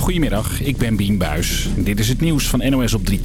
Goedemiddag, ik ben Bien Buis. Dit is het nieuws van NOS op 3.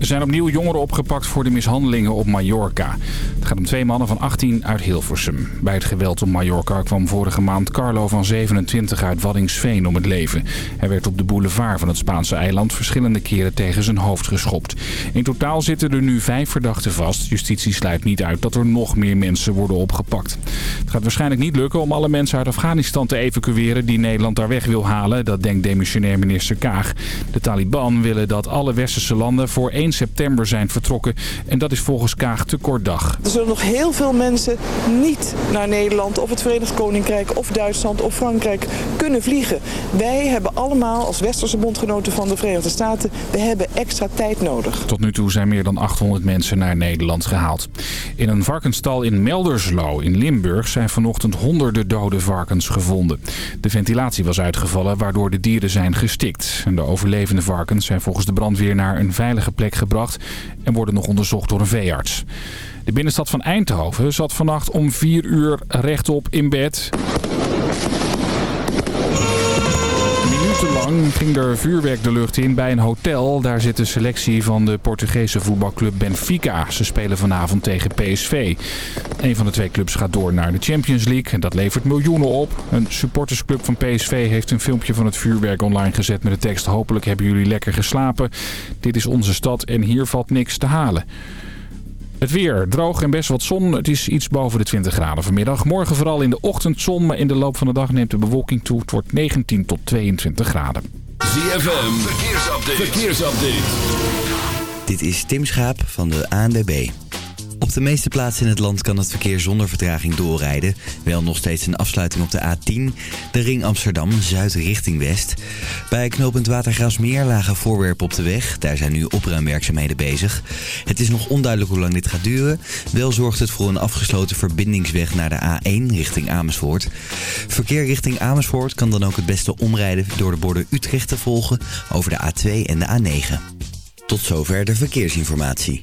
Er zijn opnieuw jongeren opgepakt voor de mishandelingen op Mallorca. Het gaat om twee mannen van 18 uit Hilversum. Bij het geweld op Mallorca kwam vorige maand Carlo van 27 uit Waddingsveen om het leven. Hij werd op de boulevard van het Spaanse eiland verschillende keren tegen zijn hoofd geschopt. In totaal zitten er nu vijf verdachten vast. Justitie sluit niet uit dat er nog meer mensen worden opgepakt. Het gaat waarschijnlijk niet lukken om alle mensen uit Afghanistan te evacueren die Nederland daar weg wil halen. Dat denkt demissionair minister Kaag. De Taliban willen dat alle westerse landen voor 1 september zijn vertrokken. En dat is volgens Kaag te kort dag. Er zullen nog heel veel mensen niet naar Nederland of het Verenigd Koninkrijk of Duitsland of Frankrijk kunnen vliegen. Wij hebben allemaal als westerse bondgenoten van de Verenigde Staten, we hebben extra tijd nodig. Tot nu toe zijn meer dan 800 mensen naar Nederland gehaald. In een varkensstal in Melderslo in Limburg zijn vanochtend honderden dode varkens gevonden. De ventilatie was uitgevallen waardoor de dieren zijn gestikt. En de overlevende varkens zijn volgens de brandweer naar een veilige plek gebracht en worden nog onderzocht door een veearts. De binnenstad van Eindhoven zat vannacht om 4 uur rechtop in bed. Minutenlang ging er vuurwerk de lucht in bij een hotel. Daar zit de selectie van de Portugese voetbalclub Benfica. Ze spelen vanavond tegen PSV. Een van de twee clubs gaat door naar de Champions League. En dat levert miljoenen op. Een supportersclub van PSV heeft een filmpje van het vuurwerk online gezet met de tekst... Hopelijk hebben jullie lekker geslapen. Dit is onze stad en hier valt niks te halen. Het weer. Droog en best wat zon. Het is iets boven de 20 graden vanmiddag. Morgen vooral in de ochtendzon, maar in de loop van de dag neemt de bewolking toe. Het wordt 19 tot 22 graden. ZFM, verkeersupdate. verkeersupdate. Dit is Tim Schaap van de ANWB. Op de meeste plaatsen in het land kan het verkeer zonder vertraging doorrijden. Wel nog steeds een afsluiting op de A10, de ring Amsterdam, zuid richting west. Bij knooppunt Watergraafsmeer lagen voorwerpen op de weg. Daar zijn nu opruimwerkzaamheden bezig. Het is nog onduidelijk hoe lang dit gaat duren. Wel zorgt het voor een afgesloten verbindingsweg naar de A1 richting Amersfoort. Verkeer richting Amersfoort kan dan ook het beste omrijden door de borden Utrecht te volgen over de A2 en de A9. Tot zover de verkeersinformatie.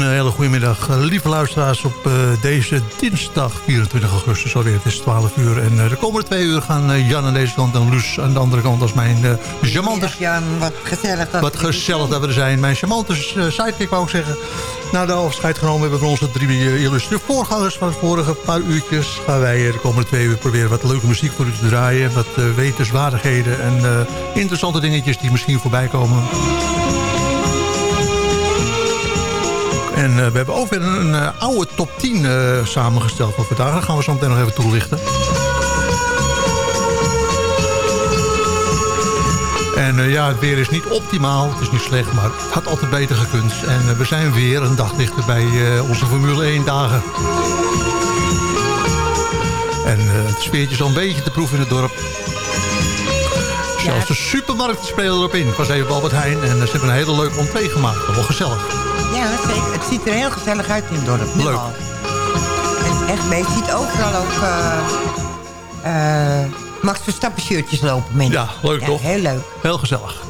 Een hele goede middag, eh, lieve luisteraars, op uh, deze dinsdag 24 augustus alweer. Het is 12 uur en uh, de komende twee uur gaan Jan aan deze kant en Loes aan de andere kant als mijn uh, charmante... Jan, wat gezellig dat Wat gezellig dat we er zijn. Mijn charmante sidekick wou ik zeggen. Na de afscheid genomen hebben van onze drie illustre voorgangers van de vorige paar uurtjes... gaan wij de komende twee uur proberen wat leuke muziek voor u te draaien. Wat wetenswaardigheden en interessante dingetjes die misschien voorbij komen. En uh, we hebben ook weer een, uh, oude top 10 uh, samengesteld voor vandaag. Dat gaan we zo meteen nog even toelichten. En ja, het weer is niet optimaal. Het is niet slecht, maar het had altijd beter gekund. En we zijn weer een dag dichter bij onze Formule 1 dagen. En het sfeertje is al een beetje te proeven in het dorp. Zelfs de supermarkt spelen erop in. Ik was even op Albert Heijn en ze hebben een hele leuke entree gemaakt. Wel gezellig. Ja, zeker. Het ziet er heel gezellig uit in het dorp. Leuk. En echt, je ziet overal ook uh, uh, Max Verstappen shirtjes lopen. Mensen. Ja, leuk ja, toch? Heel leuk. Heel gezellig.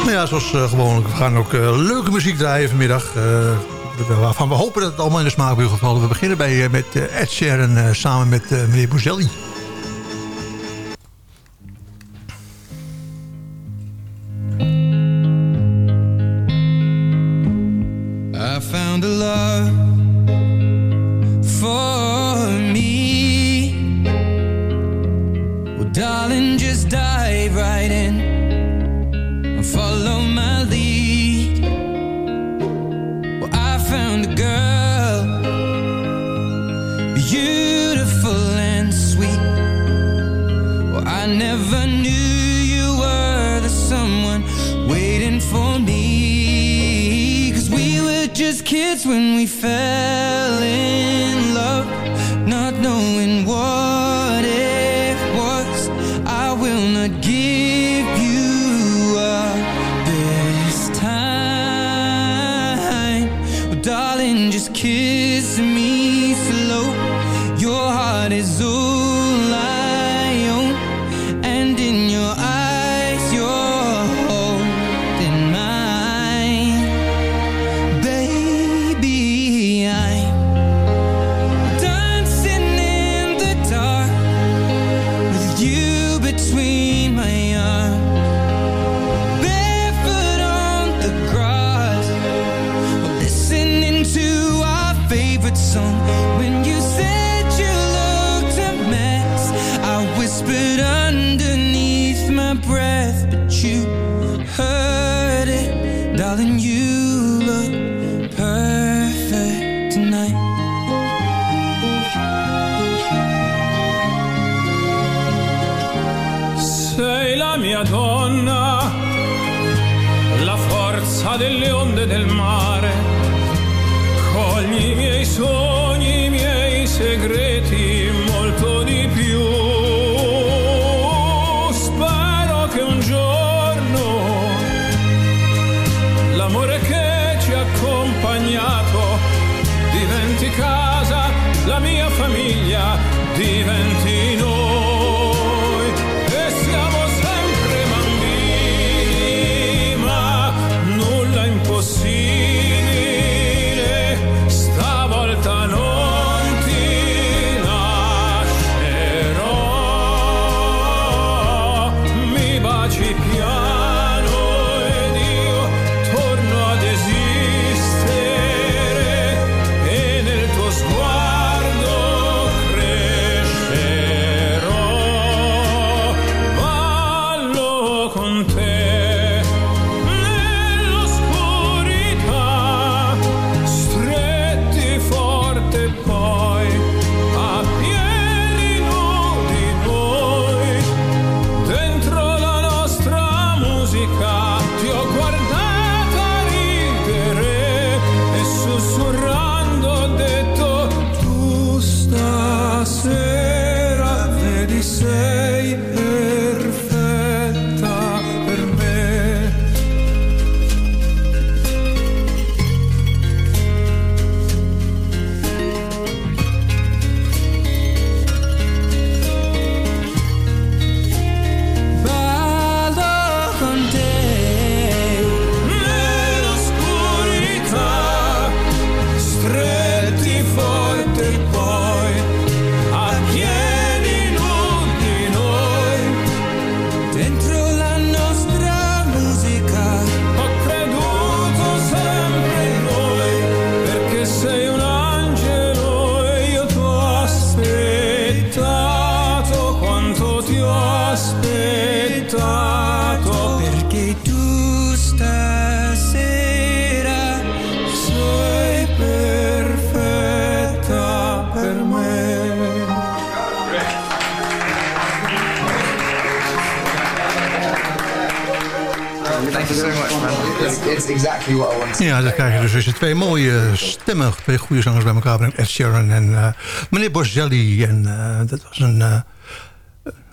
Nou ja, zoals uh, gewoonlijk. We gaan ook leuke muziek draaien vanmiddag waarvan we hopen dat het allemaal in de smaak wil gevallen. We beginnen bij, met Ed Sheeran samen met meneer Bozelli. Kiss me slow. Your heart is all twee mooie stemmen, twee goede zangers bij elkaar brengt. Ed Sheeran en eh, meneer Borzelli. En eh, dat was een eh,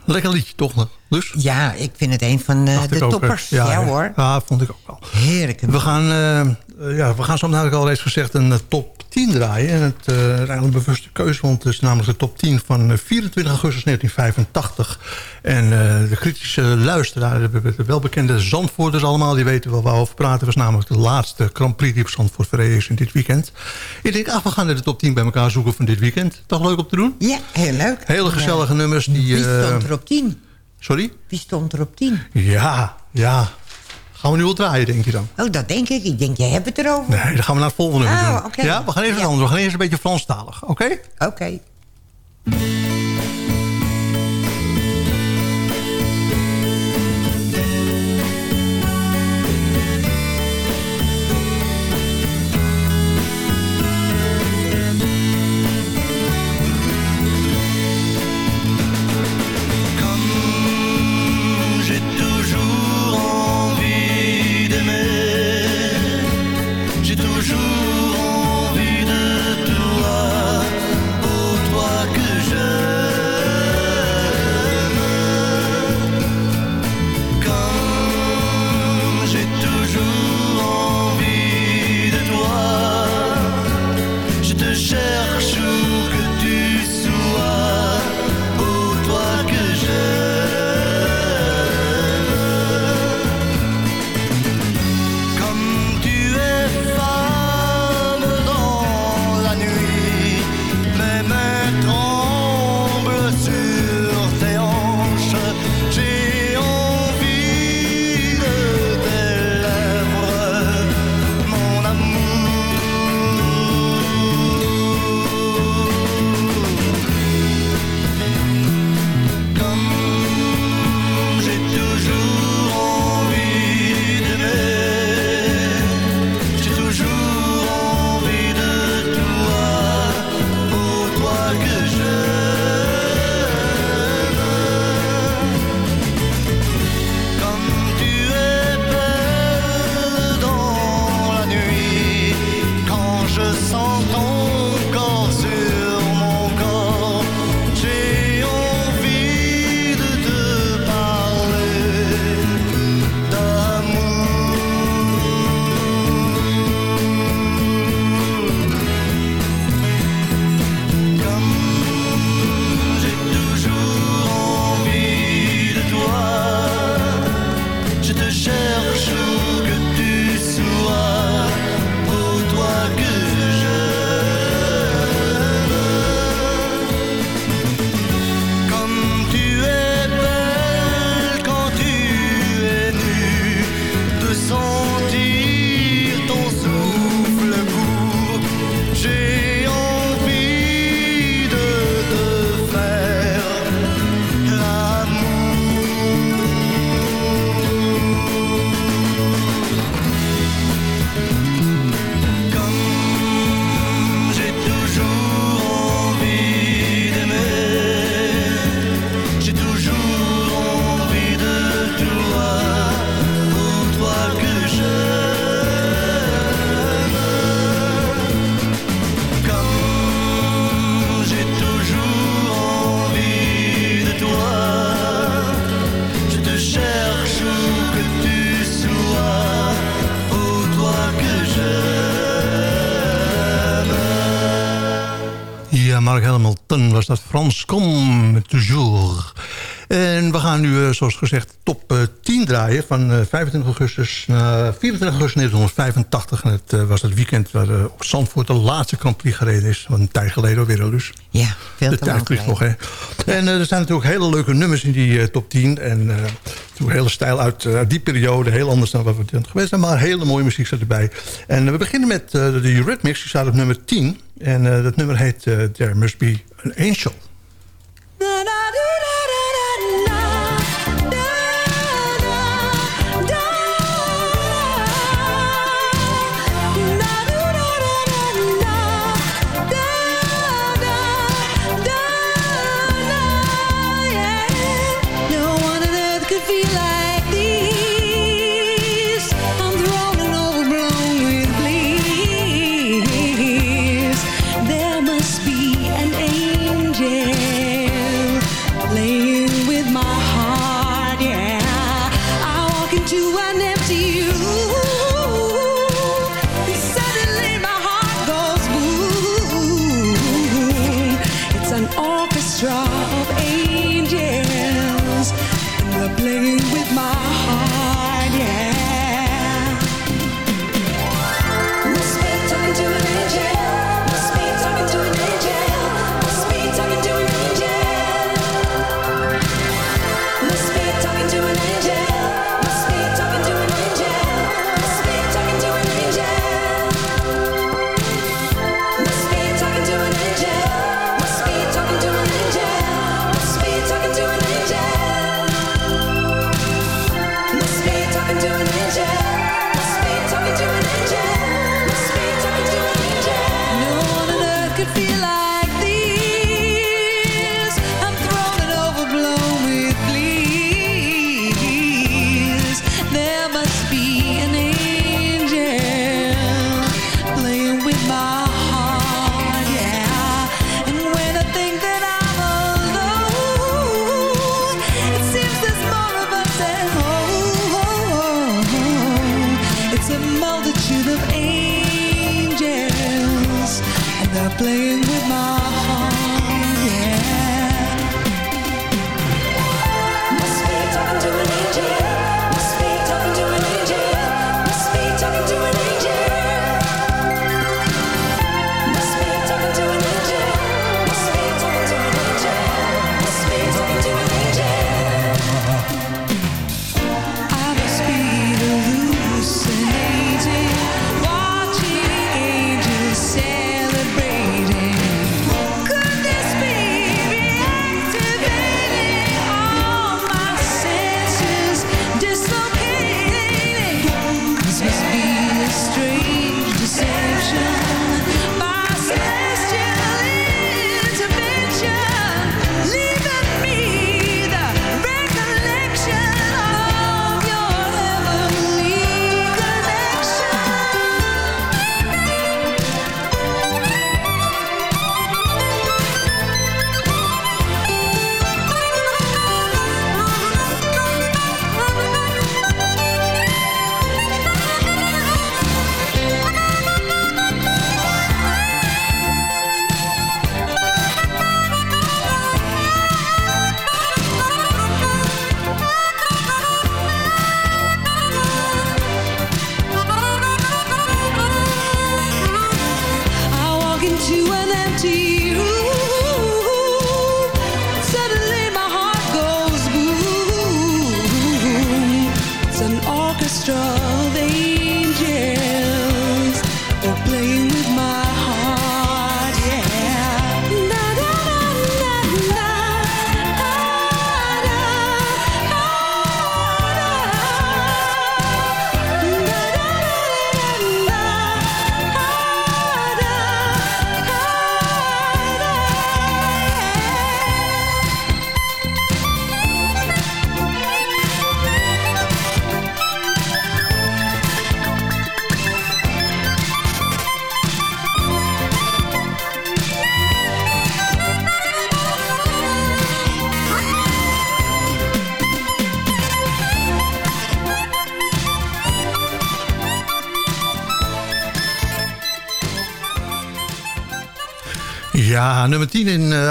lekker liedje toch? Dus? Ja, ik vind het een van de ook, toppers. eh, Ja, hoor. Ja, vond ik ook. Heerlijk. We gaan, eh, ja, we gaan zo ik al reeds gezegd, een eh, top 10 draaien. En het is eigenlijk een bewuste keuze, want het is namelijk de top 10 van eh, 24 augustus 1985. En de kritische luisteraar, de, de welbekende Zandvoorters allemaal, die weten wel waar we over praten. was namelijk de laatste Grand Prix die op Zandvoort verreden is in dit weekend. Ik denk, ah, we gaan de top 10 bij elkaar zoeken van dit weekend. Toch leuk om te doen? Ja, heel leuk. Hele gezellige nummers. Die, Wie stond er op 10? sorry? Wie stond er op 10? Ja, ja. Gaan we nu wel draaien, denk je dan? Oh, dat denk ik. Ik denk, jij hebt het erover. Nee, dan gaan we naar het volgende Oh, doen. Ja, we gaan eerst wat Ja. anders. We gaan eerst een beetje Franstalig, oké? Oké. Mark Hamilton was dat Frans Kom Toujours. En we gaan nu, eh, zoals gezegd, top 10 draaien... van 25 augustus naar 24 augustus 1985. En het was het weekend waar op Zandvoort de laatste Grand Prix gereden is. Een tijd geleden alweer, dus. Ja, veel De te tijd lang vliegt nog, hè. En er zijn natuurlijk hele leuke nummers in die top 10. En uh, een hele stijl uit, die periode. Heel anders dan wat we toen geweest zijn. Maar hele mooie muziek staat erbij. En we beginnen met de Eurythmics. Die staat op nummer 10. En dat nummer heet There Must Be an Angel. Ooh.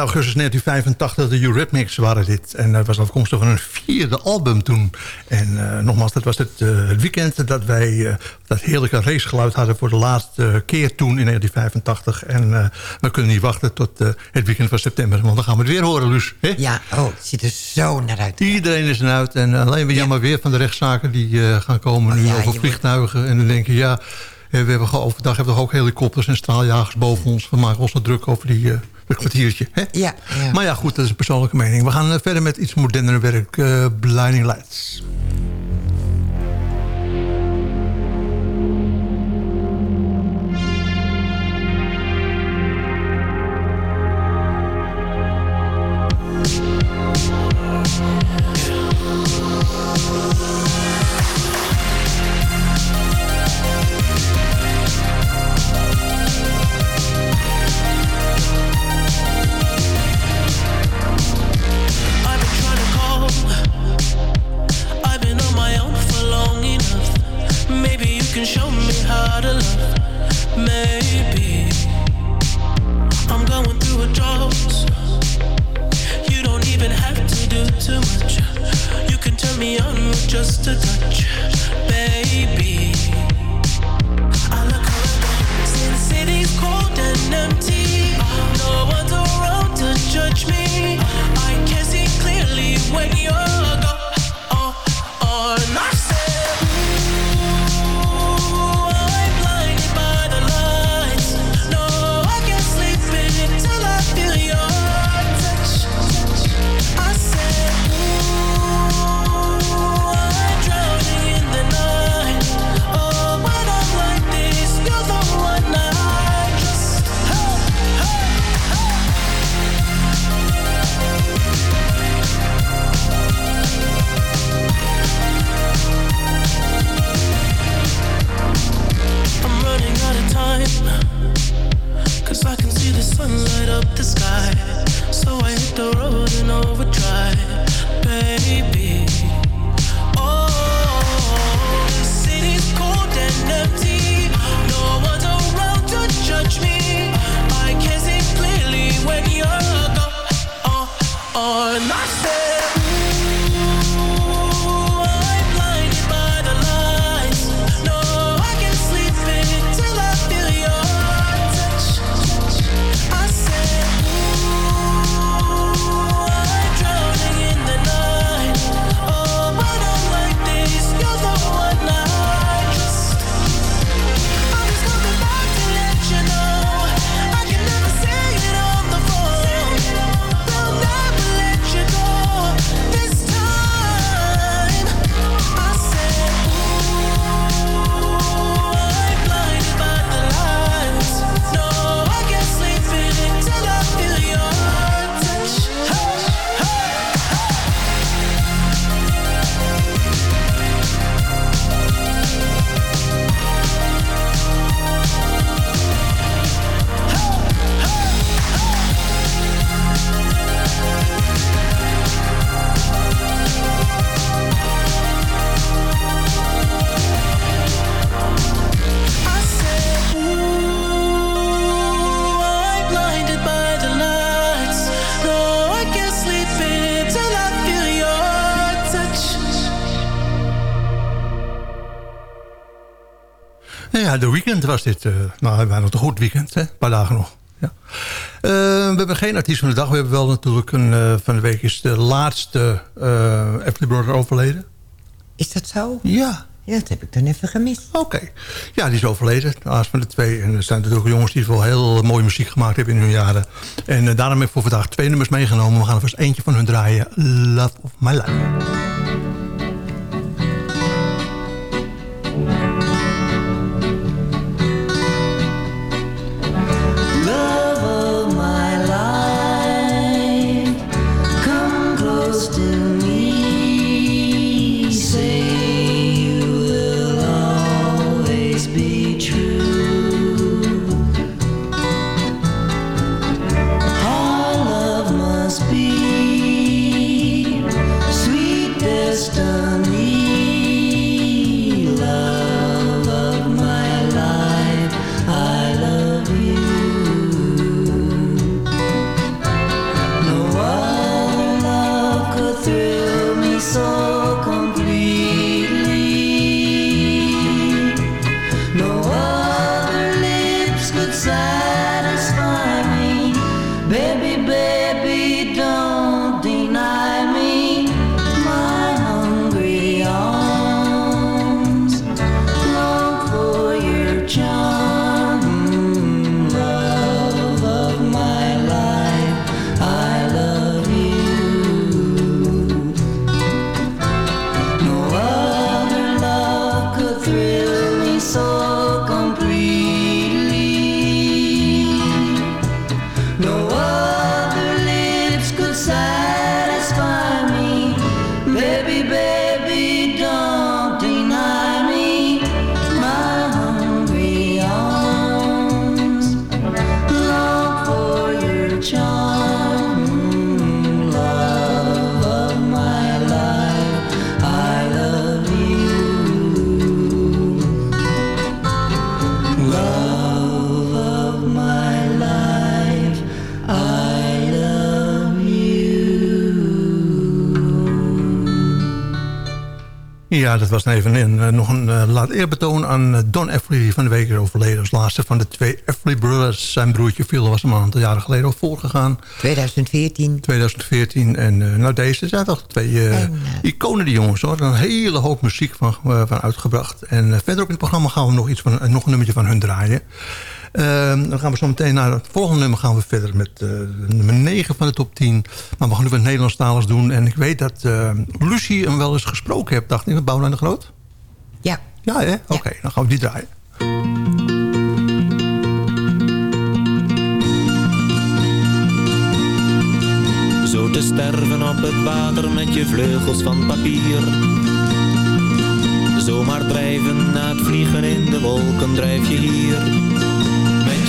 Augustus 1985, de Eurythmics waren dit. En dat was afkomstig van hun vierde album toen. En eh, nogmaals, dat was het, eh, het weekend dat wij eh, dat heerlijke racegeluid hadden... voor de laatste keer toen in 1985. En we kunnen niet wachten tot het weekend van september. Want dan gaan we het weer horen, Luus. Ja, oh, het ziet er zo naar uit. Iedereen is eruit. En alleen weer jammer weer van de rechtszaken die gaan komen nu Oh ja, over vliegtuigen. En dan denk je, ja, we hebben overdag hebben we toch ook helikopters en straaljagers boven ons. We maken ons nog druk over die, dat kwartiertje. Hè? Ja, ja. Maar ja, goed, dat is een persoonlijke mening. We gaan eh, verder met iets modernere werk. eh Blinding Lights. Was dit. eh nou, we hadden nog een goed weekend, hè? Een paar dagen nog. Ja. Eh, we hebben geen artiest van de dag. We hebben wel natuurlijk een, eh, van de week is de laatste uh, Brother overleden. Is dat zo? Ja. Ja, dat heb ik dan even gemist. Oké. Ja, die is overleden. De laatste van de twee. En er zijn natuurlijk jongens die wel heel mooie muziek gemaakt hebben in hun jaren. En daarom heb ik voor vandaag twee nummers meegenomen. We gaan er vast eentje van hun draaien. Love of My Life. Ja, dat was even een, eh, nog een uh, laat eerbetoon aan eh, Don die van de week overleden als laatste van de twee Everly Brothers. Zijn broertje Phil was hem een aantal jaren geleden al voorgegaan. 2014. 2014. En nou, deze zijn toch twee en, iconen, die jongens. hoor. Een hele hoop muziek van, van uitgebracht. En verder ook in het programma gaan we nog, iets van, nog een nummertje van hun draaien. Uh, dan gaan we zo meteen naar het volgende nummer gaan we verder met uh, nummer 9 van de top 10. Maar we gaan nu wat Nederlandstaligs doen. En ik weet dat uh, Lucie hem wel eens gesproken heeft, dacht ik, met Boudewijn de Groot. Ja. Ja, hè? Oké, okay, dan gaan we die draaien. Zo te sterven op het water met je vleugels van papier. Zomaar drijven na het vliegen in de wolken drijf je hier.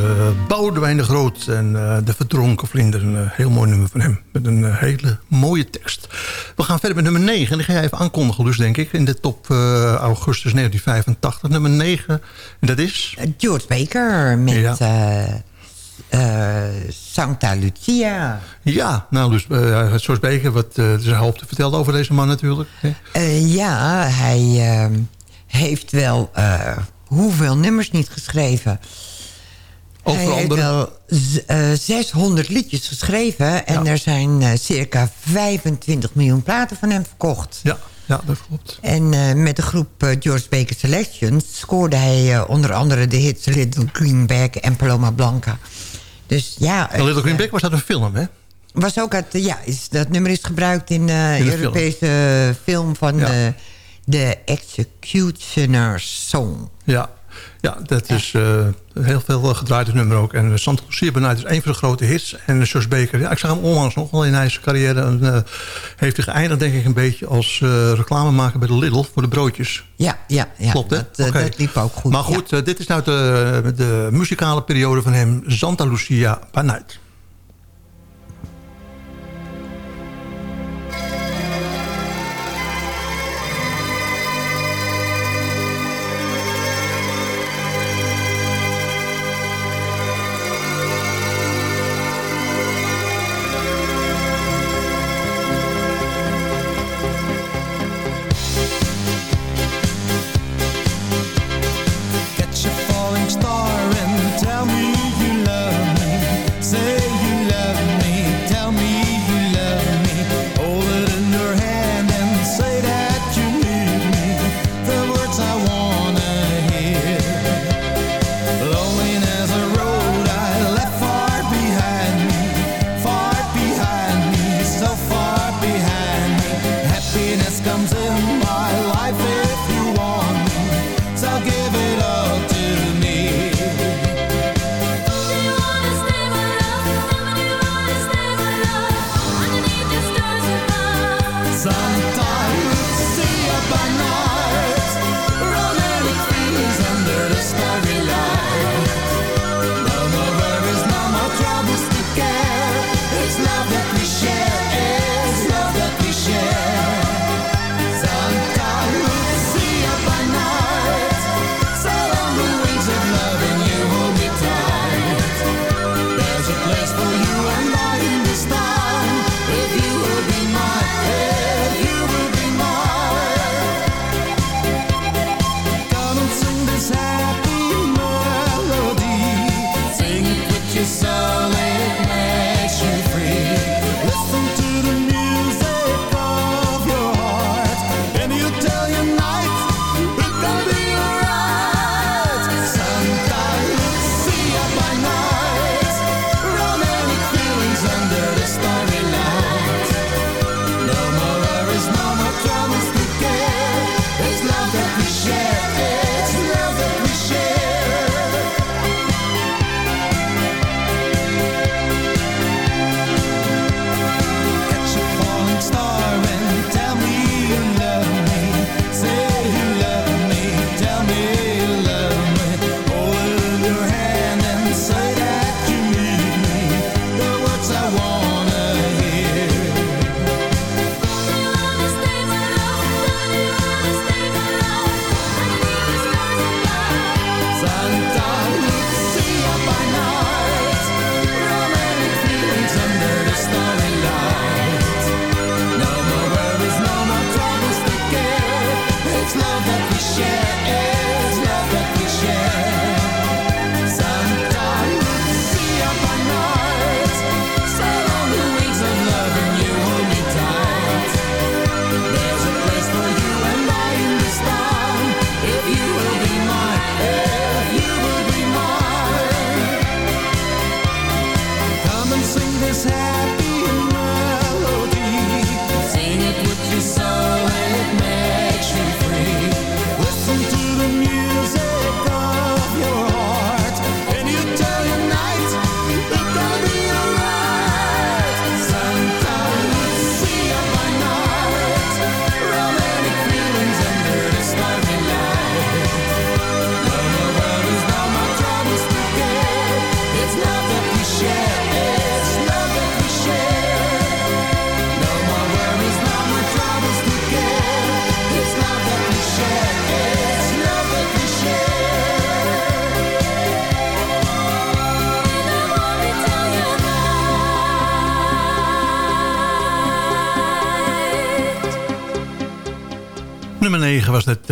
Haarlems. Uh, Boudewijn de Groot en uh, de Verdronken Vlinder. Een uh, heel mooi nummer van hem. Met een hele mooie tekst. We gaan verder met nummer 9. En die ga jij even aankondigen dus, denk ik. In de top augustus 1985. Nummer 9. En dat is? George Baker met... Ja. Santa Lucia. Ja, nou dus George Baker, wat uh, een hoop te vertellen over deze man natuurlijk. ja, hij heeft wel hoeveel nummers niet geschreven. Over Hij heeft wel uh, 600 liedjes geschreven... en ja. er zijn uh, circa 25 miljoen platen van hem verkocht. Ja, ja dat klopt. En uh, met de groep George Baker Selections... scoorde hij onder andere de hits Little Greenback en Paloma Blanca. Dus ja... En Little Greenback was dat een film, hè? Was ook uit, ja, is, dat nummer is gebruikt in de Europese film, film van... Ja de Executioner's Song. Ja, ja dat is eh, heel veel eh, gedraaid het nummer ook. En uh, Santa Lucia Benight is een van de grote hits. En uh, George Baker, ja, ik zag hem onlangs nog wel in zijn carrière. En, uh, heeft hij geëindigd denk ik een beetje als uh, reclamemaker bij de Lidl voor de broodjes. Ja, ja, ja. Klopt hè? Dat, Okay. dat liep ook goed. Maar goed, ja. dit is nou de, de muzikale periode van hem. Santa Lucia Benight.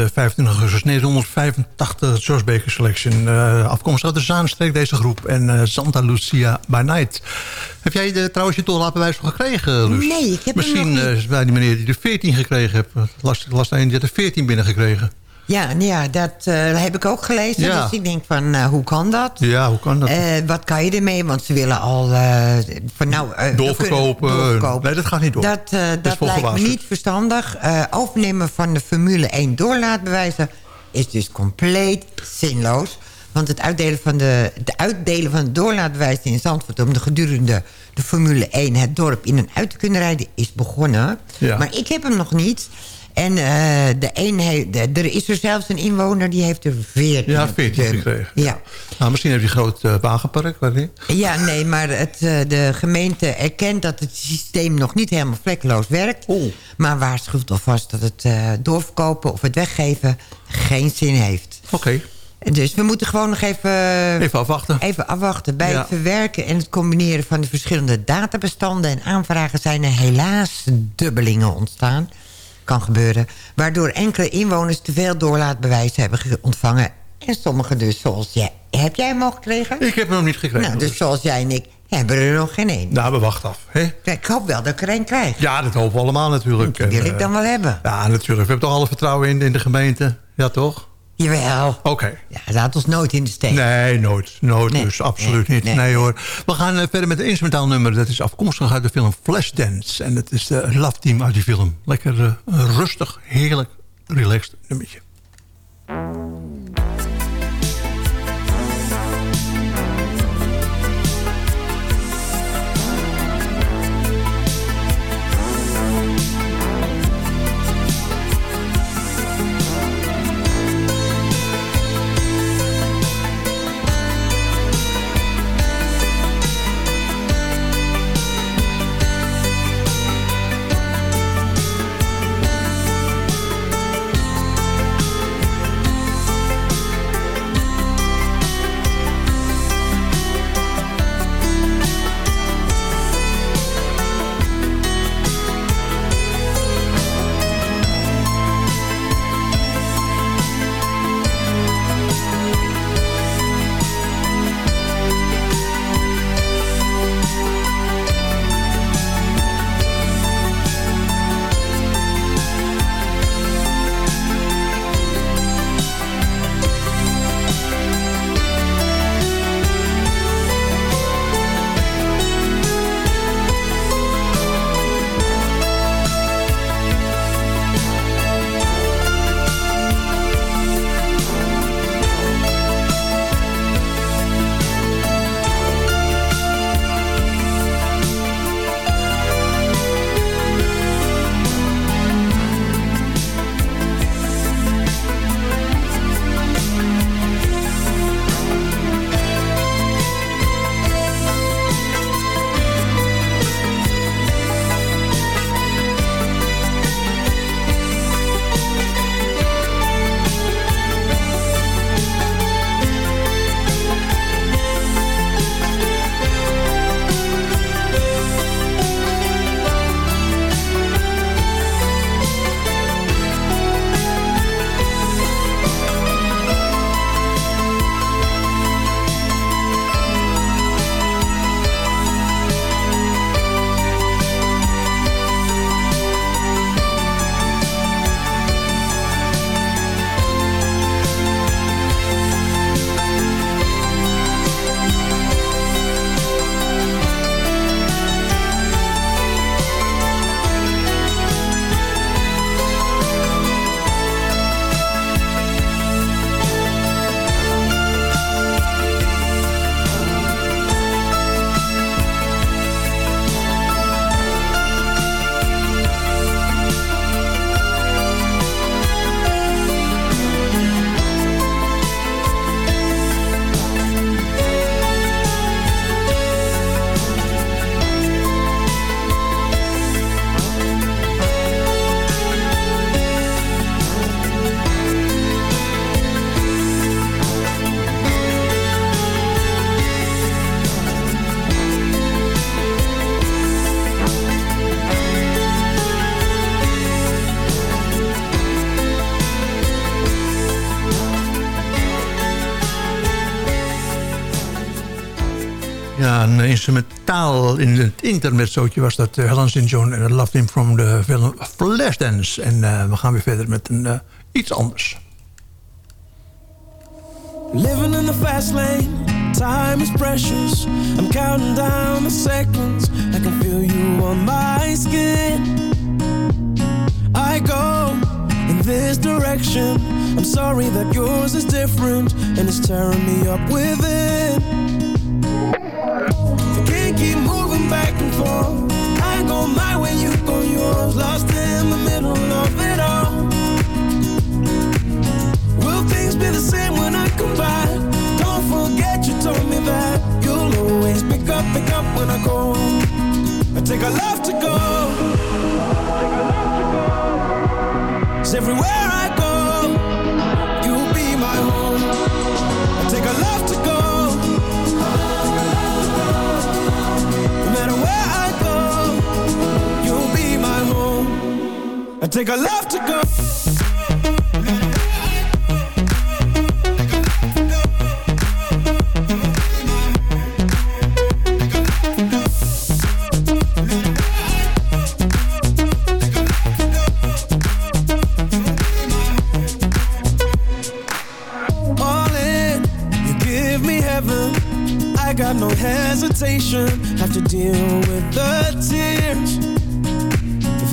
25 augustus 1985 George Baker Selection. Uh, afkomstig uit de Zaanstreek deze groep. En uh, Santa Lucia by Night. Heb jij de, trouwens je toelaatbewijs nog gekregen, Luus? Nee, ik heb Misschien hem nog uh, bij die meneer die de 14 gekregen heeft. Last, last een die had de 14 binnengekregen. Ja, ja dat eh, heb ik ook gelezen. Ja. Dus ik denk van, eh, hoe kan dat? Ja, hoe kan dat? Eh, wat kan je ermee? Want ze willen al van nou, Doorverkopen. Nee, dat gaat niet door. Dat, dat lijkt me niet verstandig. Overnemen van de Formule 1 doorlaatbewijzen is dus compleet zinloos. Want het uitdelen van de, het uitdelen van de doorlaatbewijzen in Zandvoort... om de gedurende de Formule 1 het dorp in en uit te kunnen rijden... is begonnen. Ja. Maar ik heb hem nog niet. En eh, de een heeft, er is er zelfs een inwoner die heeft er 14. Ja, 14 De- gekregen. Ja. Nou, misschien heb je een groot eh, wagenpark. Je. Ja, nee, maar het, eh, de gemeente erkent dat het systeem nog niet helemaal vlekkeloos werkt. Maar waarschuwt alvast dat het doorverkopen of het weggeven geen zin heeft. Oké, Dus we moeten gewoon nog even, even afwachten. even afwachten. Bij Ja. het verwerken en het combineren van de verschillende databestanden en aanvragen... zijn er helaas dubbelingen ontstaan. Kan gebeuren. Waardoor enkele inwoners te veel doorlaatbewijzen hebben ge- ontvangen. En sommigen dus zoals jij. Heb jij hem al gekregen? Ik heb hem nog niet gekregen. Nou, dus zoals jij en ik hebben er nog geen één. Nou, we wachten af. Hè? Ik hoop wel dat ik er één krijg. Ja, dat hopen we allemaal natuurlijk. Die wil En, ik eh, dan wel hebben. Ja, natuurlijk. We hebben toch alle vertrouwen in, in de gemeente? Ja, toch? Jawel. Oké. Ja, laat ons nooit in de steek. Nee, nooit. Nooit, Nee, dus absoluut nee, niet. Nee. nee. hoor. We gaan eh, verder met een instrumentaal nummer. Dat is afkomstig uit de film Flashdance. En dat is de love team uit die film. Lekker eh, rustig, heerlijk, relaxed nummertje. In het intermezzootje was dat uh, Helen St. John en I Loved Him from the film Flashdance. En uh, we gaan weer verder met een, iets anders. Living in the fast lane, time is precious. I'm counting down the seconds. I can feel you on my skin. I go in this direction. I'm sorry that yours is different and it's tearing me up within. Back and forth. I go my way, you go yours. Lost in the middle of it all. Will things be the same when I come back? Don't forget you told me that you'll always pick up, pick up when I go. I take a love to go. Cause everywhere I go, I take a love to go. all in. You give me heaven. I got no hesitation. Have to deal with the tears.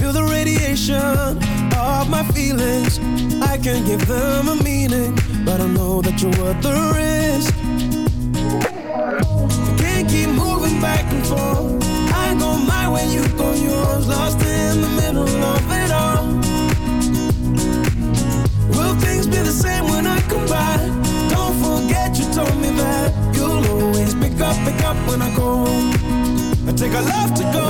Feel the radiation of my feelings. I can give them a meaning, but I know that you're worth the risk. You can't keep moving back and forth. I go my way, you go yours. Lost in the middle of it all. Will things be the same when I come back? Don't forget you told me that you'll always pick up, pick up when I go. I take a love to go.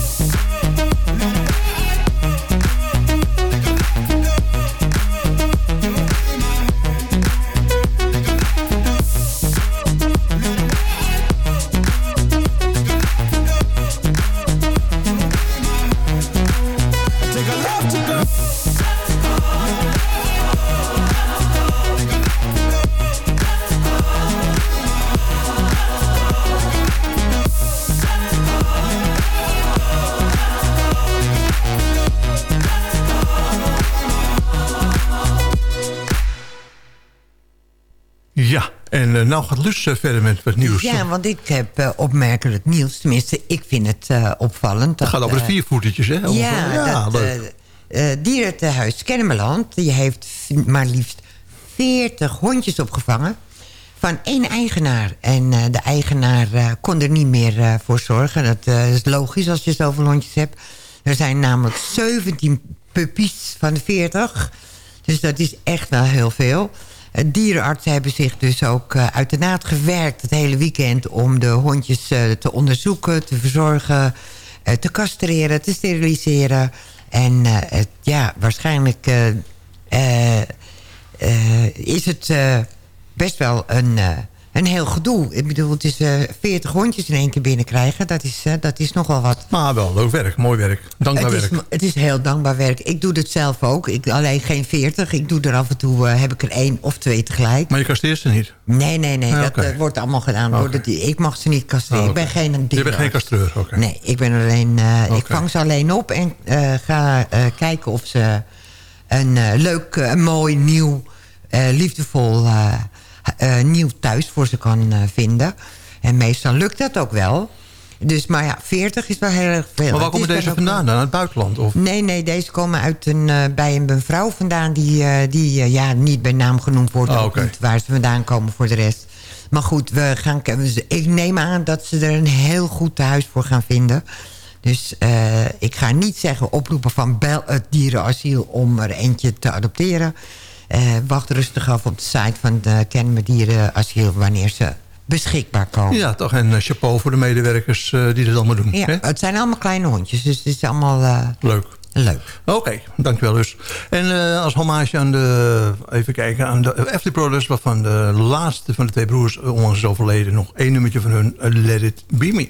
Gaat Lus verder met wat nieuws. Ja, want ik heb eh, opmerkelijk nieuws. Tenminste, ik vind het eh, opvallend. Het dat, gaat over de eh, viervoetertjes, hè? Over- Ja, dat leuk. eh, eh, Dierentehuis Kennemerland... die heeft maar liefst 40 hondjes opgevangen... van één eigenaar. En de eigenaar kon er niet meer voor zorgen. Dat is logisch als je zoveel hondjes hebt. Er zijn namelijk 17 puppies van de 40. Dus dat is echt wel heel veel. Eh, Dierenartsen hebben zich dus ook eh, uit de naad gewerkt... het hele weekend om de hondjes eh, te onderzoeken, te verzorgen... te castreren, te steriliseren. En het, ja, waarschijnlijk is het best wel een, een heel gedoe. Ik bedoel, het is eh 40 hondjes in één keer binnenkrijgen. Dat is, eh, dat is nogal wat. Maar wel leuk werk, mooi werk. Dankbaar het, is, werk. het is heel dankbaar werk. Ik doe het zelf ook. Ik, alleen geen 40. Ik doe er af en toe, eh, heb ik er één of twee tegelijk. Maar je castreert ze niet? Nee, nee, nee. Ah, dat wordt allemaal gedaan. door ik mag ze niet castreren. Ah, Ik ben geen Je bent geen castreur, oké. Nee, ik ben alleen... Ik vang ze alleen op en ga kijken of ze een leuk, mooi, nieuw, liefdevol nieuw thuis voor ze kan eh, vinden. En meestal lukt dat ook wel. Dus, maar ja, 40 is wel heel erg veel. Maar waar komen deze vandaan dan? Uit het buitenland? Of? Nee, nee, deze komen uit een, eh, bij een mevrouw vandaan... die, eh, die eh, ja, niet bij naam genoemd wordt. Ah, niet waar ze vandaan komen voor de rest. Maar goed, we gaan, ik neem aan dat ze er een heel goed thuis voor gaan vinden. Dus eh, ik ga niet zeggen oproepen van bel het dierenasiel... om er eentje te adopteren. Eh, wacht rustig af op de site van de Kennemer Dierenasiel... wanneer ze beschikbaar komen. Ja, toch. En eh, chapeau voor de medewerkers eh, die dit allemaal doen. Ja, hè? het zijn allemaal kleine hondjes, dus het is allemaal eh, Leuk. leuk. Oké, dankjewel dus. En eh, als hommage aan de, even kijken, aan de Everly Brothers... waarvan de laatste van de twee broers onlangs is overleden... nog één nummertje van hun, eh, Let It Be Me.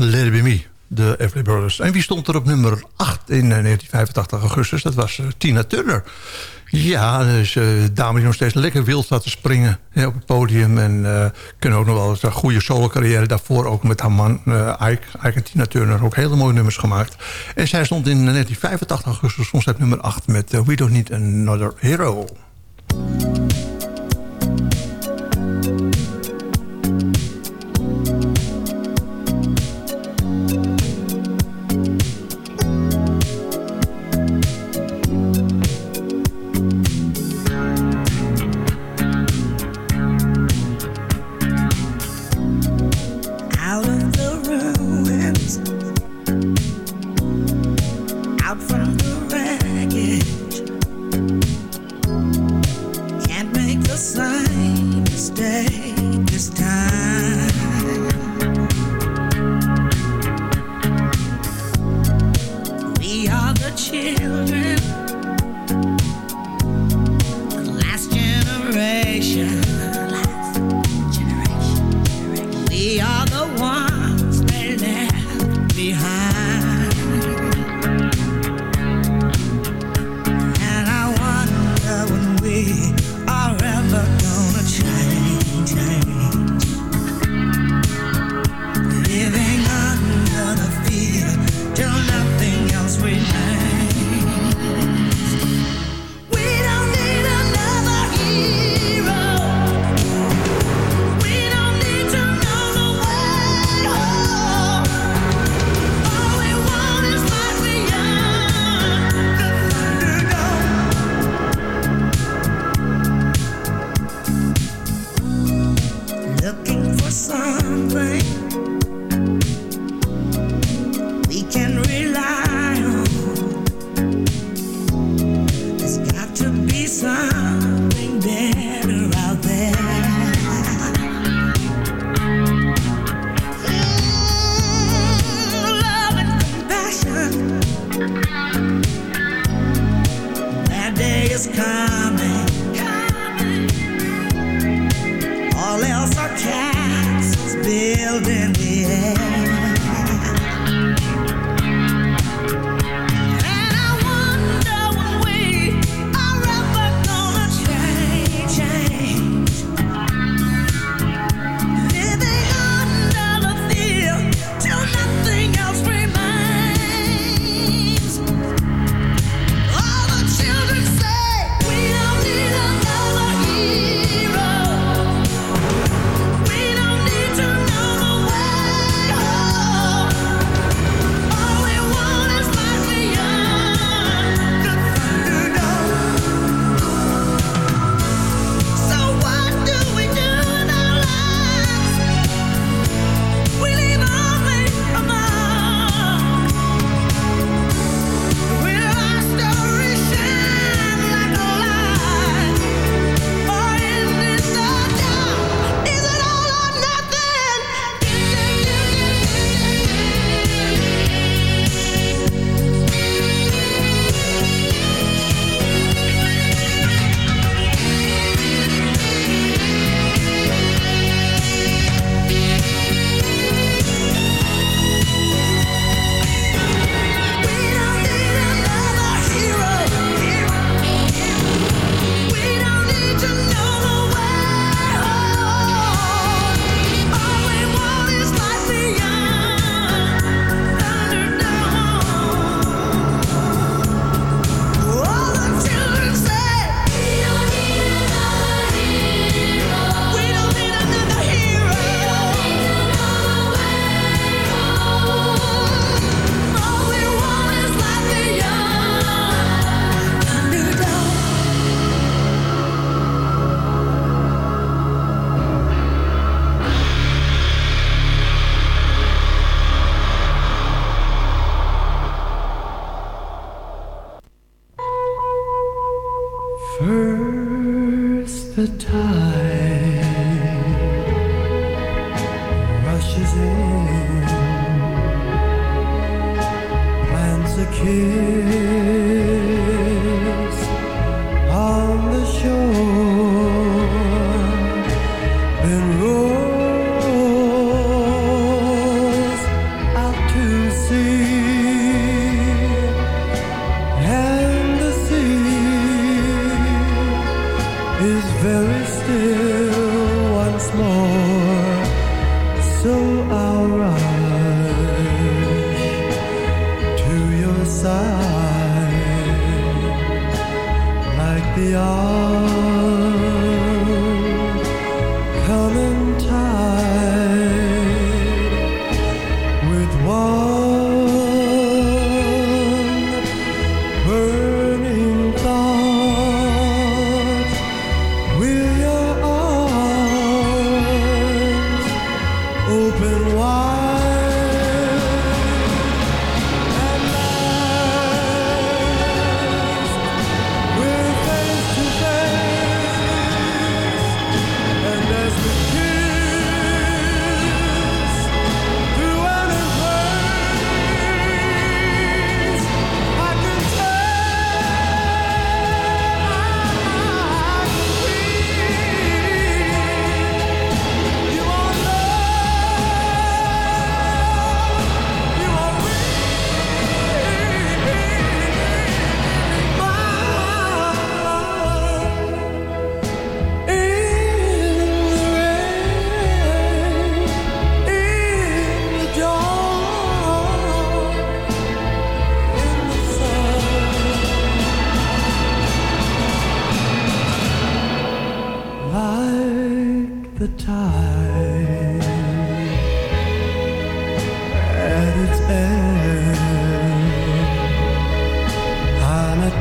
Let Be de Everly Brothers. En wie stond er op nummer 8 in eh, 1985 augustus? Dat was eh, Tina Turner. Ja, dus eh, uh, dame die nog steeds lekker wild staat te springen hè, op het podium. En kunnen ook nog wel eens een goede solo-carrière daarvoor. Ook met haar man Ike, Ike en Tina Turner ook hele mooie nummers gemaakt. En zij stond in 1985 augustus soms op nummer 8 met We Don't Need Another Hero.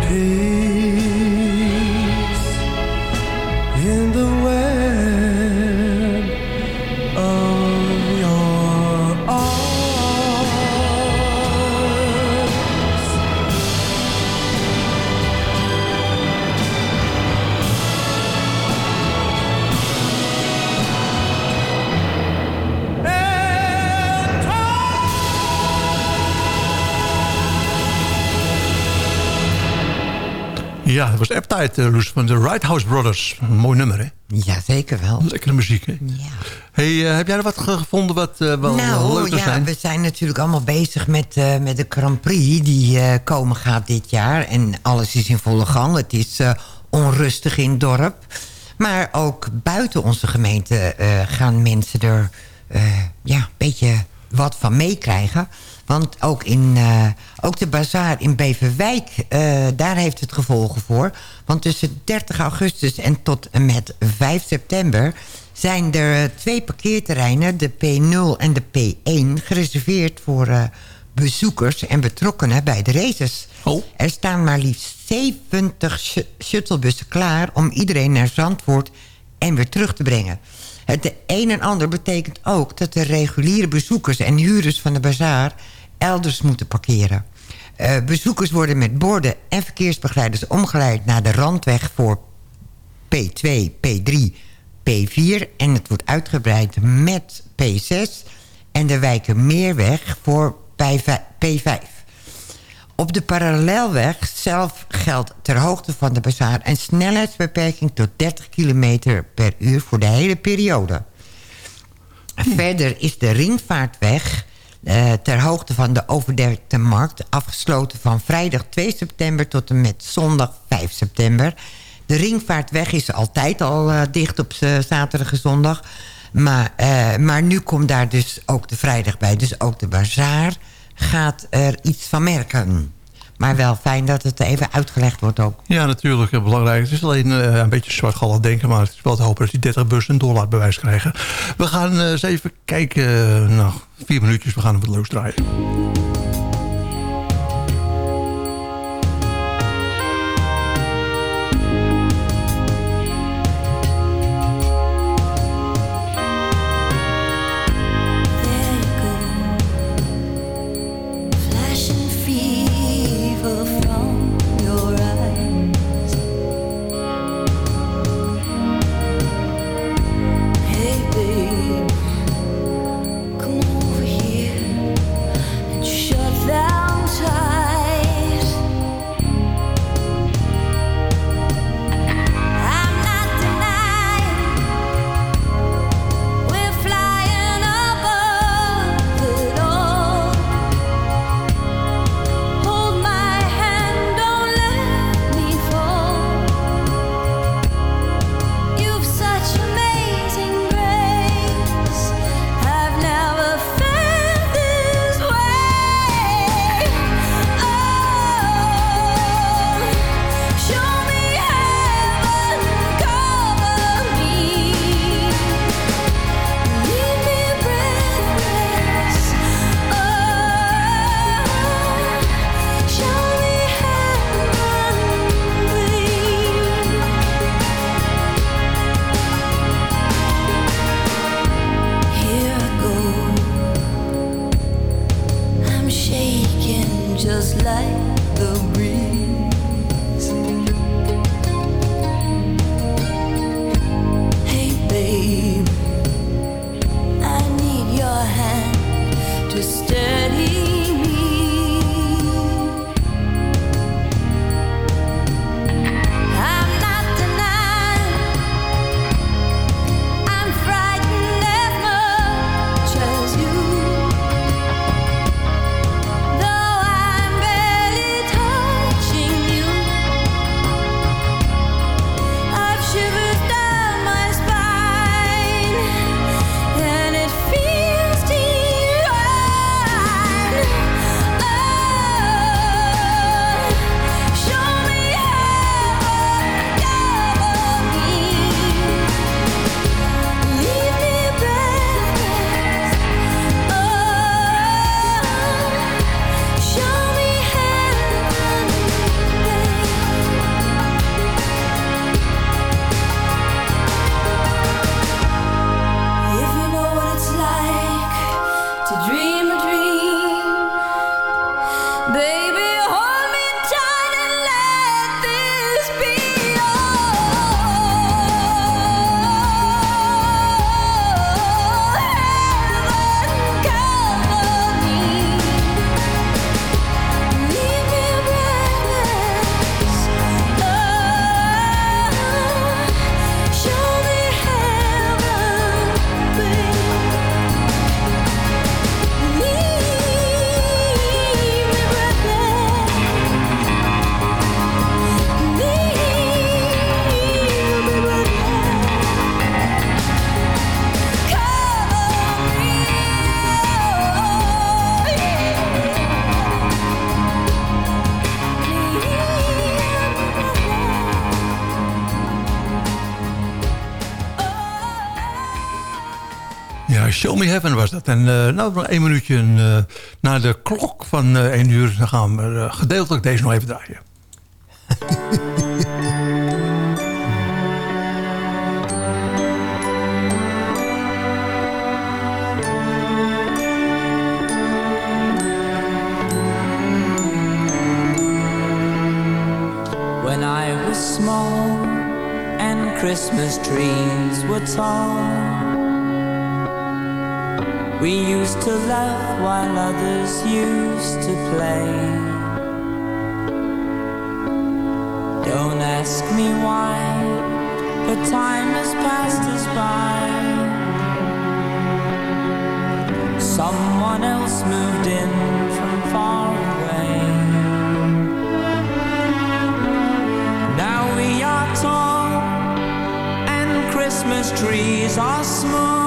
I'm Appetite, uh, Loes, van de Right House Brothers. Een mooi nummer, hè? Ja, zeker wel. Lekkere muziek, hè? Ja. Hey, eh, heb jij er wat ge- gevonden wat eh, wel, nou, leuk ja, zijn? we zijn natuurlijk allemaal bezig met, met de Grand Prix die komen gaat dit jaar. En alles is in volle gang. Het is onrustig in het dorp. Maar ook buiten onze gemeente gaan mensen er ja, een beetje wat van meekrijgen. Want ook, in, eh, ook de bazaar in Beverwijk, eh, daar heeft het gevolgen voor. Want tussen 30 augustus en tot en met 5 september... zijn er eh, twee parkeerterreinen, de P0 en de P1... gereserveerd voor bezoekers en betrokkenen bij de races. Er staan maar liefst 70 sh- shuttlebussen klaar... om iedereen naar Zandvoort en weer terug te brengen. Het een en ander betekent ook dat de reguliere bezoekers en huurders van de bazaar elders moeten parkeren. Eh, bezoekers worden met borden en verkeersbegeleiders omgeleid naar de randweg voor P2, P3, P4 en het wordt uitgebreid met P6 en de Wijkermeerweg voor P5. Op de parallelweg zelf geldt ter hoogte van de bazaar... een snelheidsbeperking tot 30 km per uur voor de hele periode. Verder is de ringvaartweg eh, ter hoogte van de overdekte markt... afgesloten van vrijdag 2 september tot en met zondag 5 september. De ringvaartweg is altijd al eh, dicht op zaterdag en zondag... Maar, eh, maar nu komt daar dus ook de vrijdag bij. Dus ook de bazaar gaat er iets van merken. Maar wel fijn dat het even uitgelegd wordt ook. Ja, natuurlijk. Belangrijk. Het is alleen eh, een beetje zwartgallig denken... maar het is wel te hopen dat die 30 bussen een doorlaatbewijs krijgen. We gaan eh, eens even kijken. eh, nou, vier minuutjes. We gaan wat leuks draaien. Heaven was dat. En eh, nou, nog één minuutje eh, na de klok van eh 1 uur... dan gaan we gedeeltelijk deze nog even draaien. When I was small and Christmas trees were tall, we used to laugh while others used to play. Don't ask me why, but time has passed us by. Someone else moved in from far away. Now we are tall and Christmas trees are small,